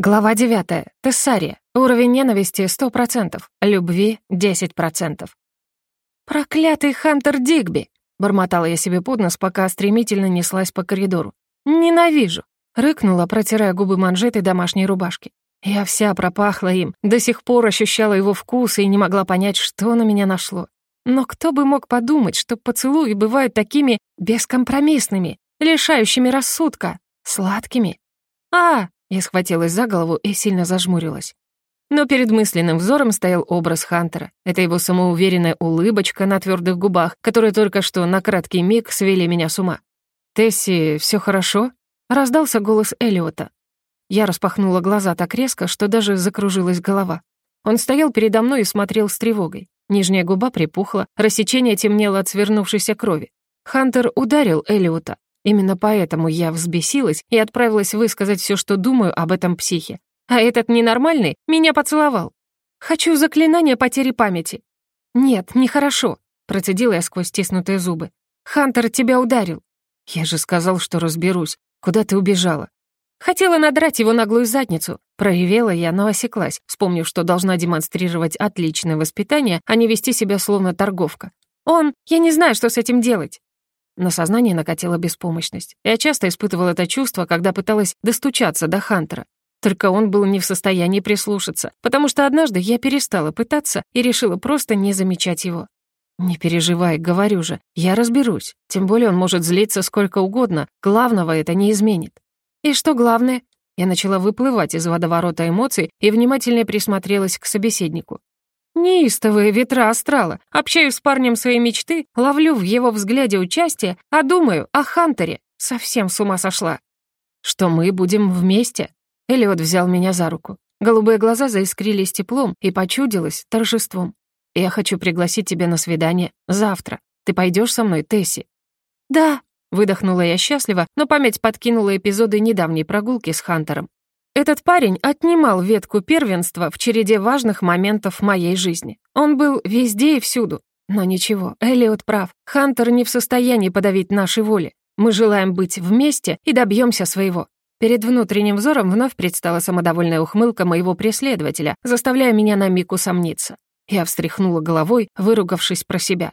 Глава 9. Тессария. Уровень ненависти 100%, любви 10%. «Проклятый Хантер Дигби!» — бормотала я себе под нос, пока стремительно неслась по коридору. «Ненавижу!» — рыкнула, протирая губы манжетой домашней рубашки. Я вся пропахла им, до сих пор ощущала его вкус и не могла понять, что на меня нашло. Но кто бы мог подумать, что поцелуи бывают такими бескомпромиссными, лишающими рассудка, сладкими. «А!» — я схватилась за голову и сильно зажмурилась. Но перед мысленным взором стоял образ Хантера. Это его самоуверенная улыбочка на твердых губах, которые только что на краткий миг свели меня с ума. «Тесси, все хорошо?» — раздался голос Элиота. Я распахнула глаза так резко, что даже закружилась голова. Он стоял передо мной и смотрел с тревогой. Нижняя губа припухла, рассечение темнело от свернувшейся крови. Хантер ударил Элиота. Именно поэтому я взбесилась и отправилась высказать все, что думаю об этом психе. А этот ненормальный меня поцеловал. Хочу заклинание потери памяти. Нет, нехорошо, процедила я сквозь стиснутые зубы. Хантер тебя ударил. Я же сказал, что разберусь. Куда ты убежала? Хотела надрать его наглую задницу. Проревела я, но осеклась, вспомнив, что должна демонстрировать отличное воспитание, а не вести себя словно торговка. Он... Я не знаю, что с этим делать. На сознание накатила беспомощность. Я часто испытывала это чувство, когда пыталась достучаться до Хантера. Только он был не в состоянии прислушаться, потому что однажды я перестала пытаться и решила просто не замечать его. «Не переживай, говорю же, я разберусь. Тем более он может злиться сколько угодно, главного это не изменит». «И что главное?» Я начала выплывать из водоворота эмоций и внимательно присмотрелась к собеседнику. Неистовые ветра астрала. Общаюсь с парнем своей мечты, ловлю в его взгляде участие, а думаю о Хантере. Совсем с ума сошла. Что мы будем вместе? Элиот взял меня за руку. Голубые глаза заискрились теплом и почудилось торжеством. «Я хочу пригласить тебя на свидание завтра. Ты пойдешь со мной, Тесси?» «Да», — выдохнула я счастливо, но память подкинула эпизоды недавней прогулки с Хантером. Этот парень отнимал ветку первенства в череде важных моментов моей жизни. Он был везде и всюду. Но ничего, Элиот прав. Хантер не в состоянии подавить наши воли. Мы желаем быть вместе и добьемся своего. Перед внутренним взором вновь предстала самодовольная ухмылка моего преследователя, заставляя меня на миг усомниться. Я встряхнула головой, выругавшись про себя.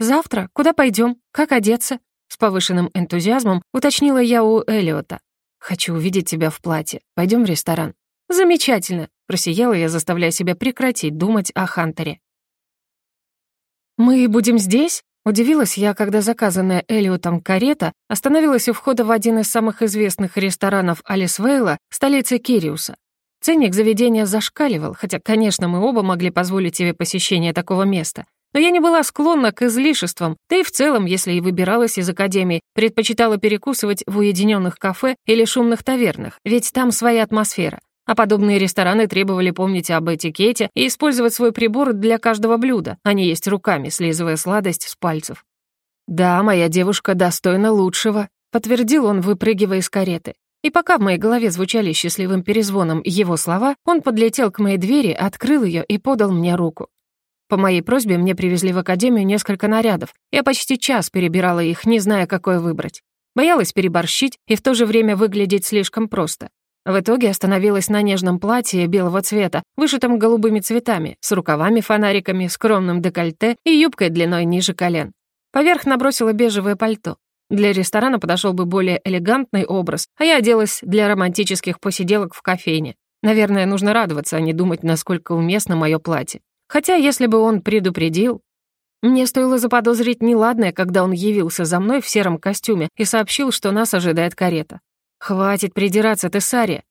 «Завтра? Куда пойдем? Как одеться?» С повышенным энтузиазмом уточнила я у Элиота. «Хочу увидеть тебя в платье. Пойдем в ресторан». «Замечательно!» — просияла я, заставляя себя прекратить думать о Хантере. «Мы будем здесь?» Удивилась я, когда заказанная Элиотом карета остановилась у входа в один из самых известных ресторанов Алисвейла, столицы Кириуса. Ценник заведения зашкаливал, хотя, конечно, мы оба могли позволить себе посещение такого места. Но я не была склонна к излишествам, да и в целом, если и выбиралась из академии, предпочитала перекусывать в уединенных кафе или шумных тавернах, ведь там своя атмосфера. А подобные рестораны требовали помнить об этикете и использовать свой прибор для каждого блюда, а не есть руками, слизывая сладость с пальцев. «Да, моя девушка достойна лучшего», — подтвердил он, выпрыгивая из кареты. И пока в моей голове звучали счастливым перезвоном его слова, он подлетел к моей двери, открыл ее и подал мне руку. По моей просьбе мне привезли в академию несколько нарядов. Я почти час перебирала их, не зная, какое выбрать. Боялась переборщить и в то же время выглядеть слишком просто. В итоге остановилась на нежном платье белого цвета, вышитом голубыми цветами, с рукавами-фонариками, скромным декольте и юбкой длиной ниже колен. Поверх набросила бежевое пальто. Для ресторана подошел бы более элегантный образ, а я оделась для романтических посиделок в кофейне. Наверное, нужно радоваться, а не думать, насколько уместно мое платье. Хотя, если бы он предупредил... Мне стоило заподозрить неладное, когда он явился за мной в сером костюме и сообщил, что нас ожидает карета. «Хватит придираться, ты Сария!»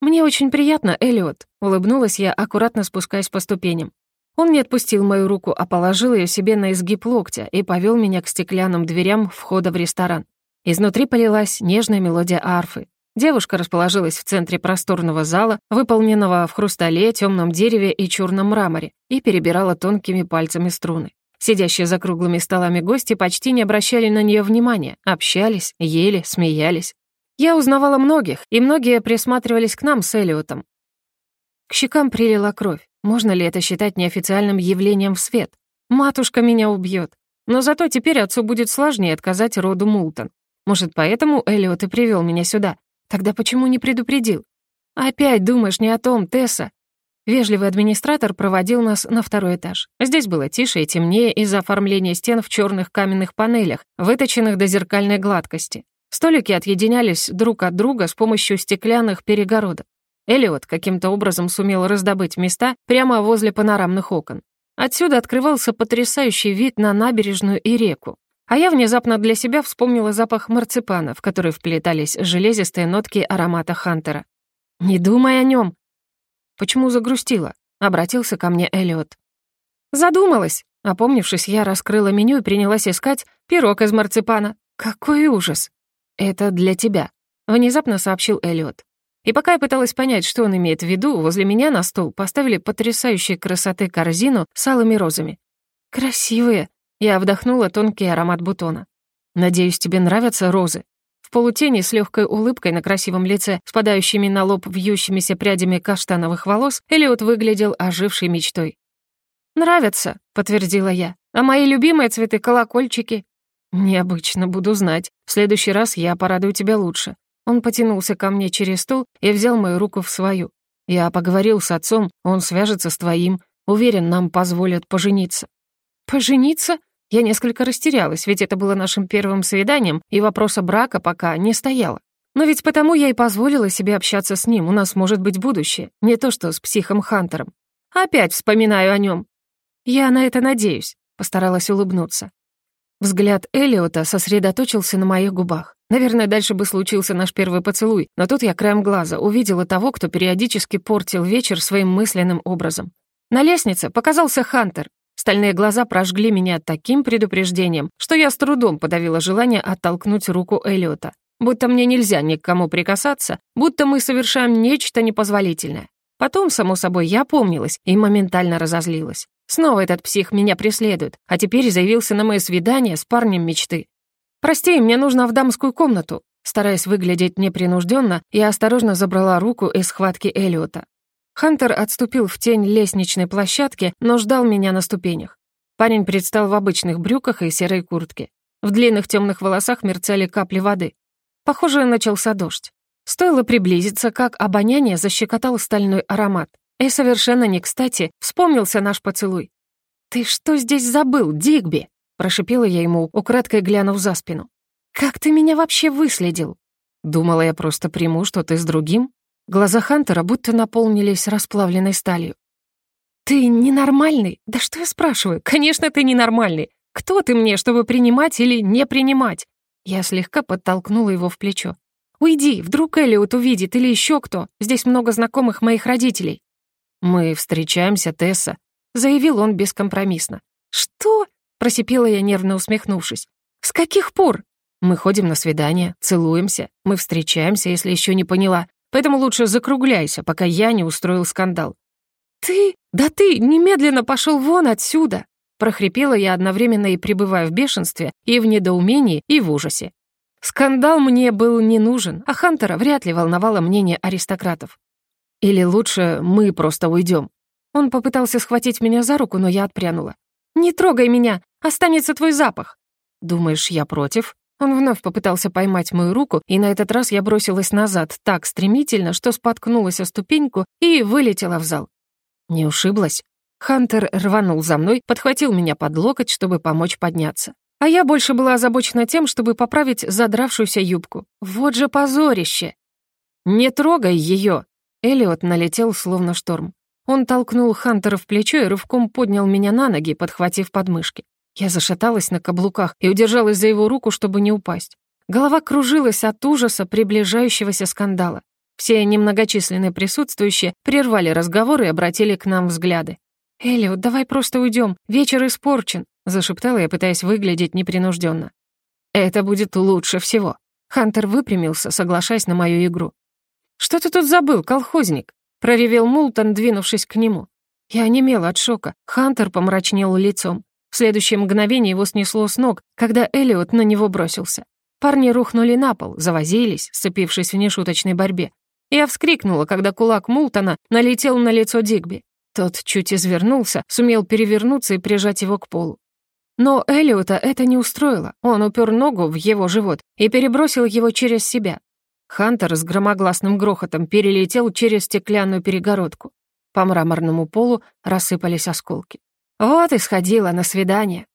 «Мне очень приятно, Элиот», — улыбнулась я, аккуратно спускаясь по ступеням. Он не отпустил мою руку, а положил ее себе на изгиб локтя и повел меня к стеклянным дверям входа в ресторан. Изнутри полилась нежная мелодия арфы. Девушка расположилась в центре просторного зала, выполненного в хрустале, темном дереве и черном мраморе, и перебирала тонкими пальцами струны. Сидящие за круглыми столами гости почти не обращали на нее внимания, общались, ели, смеялись. Я узнавала многих, и многие присматривались к нам с Элиотом. К щекам прилила кровь. Можно ли это считать неофициальным явлением в свет? Матушка меня убьет. Но зато теперь отцу будет сложнее отказать роду Мултон. Может, поэтому Элиот и привел меня сюда. Тогда почему не предупредил? «Опять думаешь не о том, Тесса?» Вежливый администратор проводил нас на второй этаж. Здесь было тише и темнее из-за оформления стен в черных каменных панелях, выточенных до зеркальной гладкости. Столики отъединялись друг от друга с помощью стеклянных перегородок. Элиот каким-то образом сумел раздобыть места прямо возле панорамных окон. Отсюда открывался потрясающий вид на набережную и реку. А я внезапно для себя вспомнила запах марципана, в который вплетались железистые нотки аромата Хантера. «Не думай о нем. «Почему загрустила?» — обратился ко мне Элиот. «Задумалась!» Опомнившись, я раскрыла меню и принялась искать пирог из марципана. «Какой ужас!» «Это для тебя», — внезапно сообщил Элиот. И пока я пыталась понять, что он имеет в виду, возле меня на стол поставили потрясающей красоты корзину с алыми розами. «Красивые!» Я вдохнула тонкий аромат бутона. «Надеюсь, тебе нравятся розы?» В полутени с легкой улыбкой на красивом лице, спадающими на лоб вьющимися прядями каштановых волос, Элиот выглядел ожившей мечтой. «Нравятся», — подтвердила я. «А мои любимые цветы — колокольчики». «Необычно, буду знать. В следующий раз я порадую тебя лучше». Он потянулся ко мне через стол и взял мою руку в свою. «Я поговорил с отцом, он свяжется с твоим. Уверен, нам позволят пожениться». «Пожениться?» Я несколько растерялась, ведь это было нашим первым свиданием, и вопроса брака пока не стояло. Но ведь потому я и позволила себе общаться с ним, у нас может быть будущее, не то что с психом Хантером. Опять вспоминаю о нем. Я на это надеюсь, постаралась улыбнуться. Взгляд Элиота сосредоточился на моих губах. Наверное, дальше бы случился наш первый поцелуй, но тут я краем глаза увидела того, кто периодически портил вечер своим мысленным образом. На лестнице показался Хантер. Стальные глаза прожгли меня таким предупреждением, что я с трудом подавила желание оттолкнуть руку Эллиота. Будто мне нельзя ни к кому прикасаться, будто мы совершаем нечто непозволительное. Потом, само собой, я помнилась и моментально разозлилась. Снова этот псих меня преследует, а теперь заявился на мое свидание с парнем мечты. «Прости, мне нужно в дамскую комнату», Стараясь выглядеть непринужденно, я осторожно забрала руку из схватки Эллиота. Хантер отступил в тень лестничной площадки, но ждал меня на ступенях. Парень предстал в обычных брюках и серой куртке. В длинных темных волосах мерцали капли воды. Похоже, начался дождь. Стоило приблизиться, как обоняние защекотал стальной аромат. И совершенно не кстати вспомнился наш поцелуй. «Ты что здесь забыл, Дигби?» Прошипела я ему, украдкой глянув за спину. «Как ты меня вообще выследил?» Думала, я просто приму, что ты с другим. Глаза Хантера будто наполнились расплавленной сталью. «Ты ненормальный? Да что я спрашиваю? Конечно, ты ненормальный. Кто ты мне, чтобы принимать или не принимать?» Я слегка подтолкнула его в плечо. «Уйди, вдруг Элliot увидит или еще кто. Здесь много знакомых моих родителей». «Мы встречаемся, Тесса», — заявил он бескомпромиссно. «Что?» — просипела я, нервно усмехнувшись. «С каких пор?» «Мы ходим на свидание, целуемся, мы встречаемся, если еще не поняла. Поэтому лучше закругляйся, пока я не устроил скандал». «Ты? Да ты немедленно пошел вон отсюда!» прохрипела я одновременно и пребывая в бешенстве, и в недоумении, и в ужасе. Скандал мне был не нужен, а Хантера вряд ли волновало мнение аристократов. Или лучше мы просто уйдем. Он попытался схватить меня за руку, но я отпрянула. «Не трогай меня! Останется твой запах!» «Думаешь, я против?» Он вновь попытался поймать мою руку, и на этот раз я бросилась назад так стремительно, что споткнулась о ступеньку и вылетела в зал. Не ушиблась? Хантер рванул за мной, подхватил меня под локоть, чтобы помочь подняться. А я больше была озабочена тем, чтобы поправить задравшуюся юбку. Вот же позорище! «Не трогай ее! Элиот налетел, словно шторм. Он толкнул Хантера в плечо и рывком поднял меня на ноги, подхватив подмышки. Я зашаталась на каблуках и удержалась за его руку, чтобы не упасть. Голова кружилась от ужаса приближающегося скандала. Все немногочисленные присутствующие прервали разговор и обратили к нам взгляды. «Элиот, давай просто уйдем, вечер испорчен», зашептала я, пытаясь выглядеть непринужденно. «Это будет лучше всего». Хантер выпрямился, соглашаясь на мою игру. «Что ты тут забыл, колхозник?» проревел Мултон, двинувшись к нему. Я онемела от шока. Хантер помрачнел лицом. В следующее мгновение его снесло с ног, когда Элиот на него бросился. Парни рухнули на пол, завозились, сцепившись в нешуточной борьбе. Я вскрикнула, когда кулак Мултона налетел на лицо Дигби. Тот чуть извернулся, сумел перевернуться и прижать его к полу. Но Элиота это не устроило. Он упер ногу в его живот и перебросил его через себя. Хантер с громогласным грохотом перелетел через стеклянную перегородку. По мраморному полу рассыпались осколки. Вот и сходила на свидание.